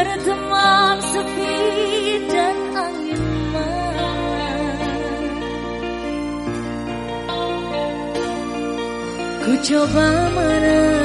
berteman sepi dan angin malam Ku coba menang.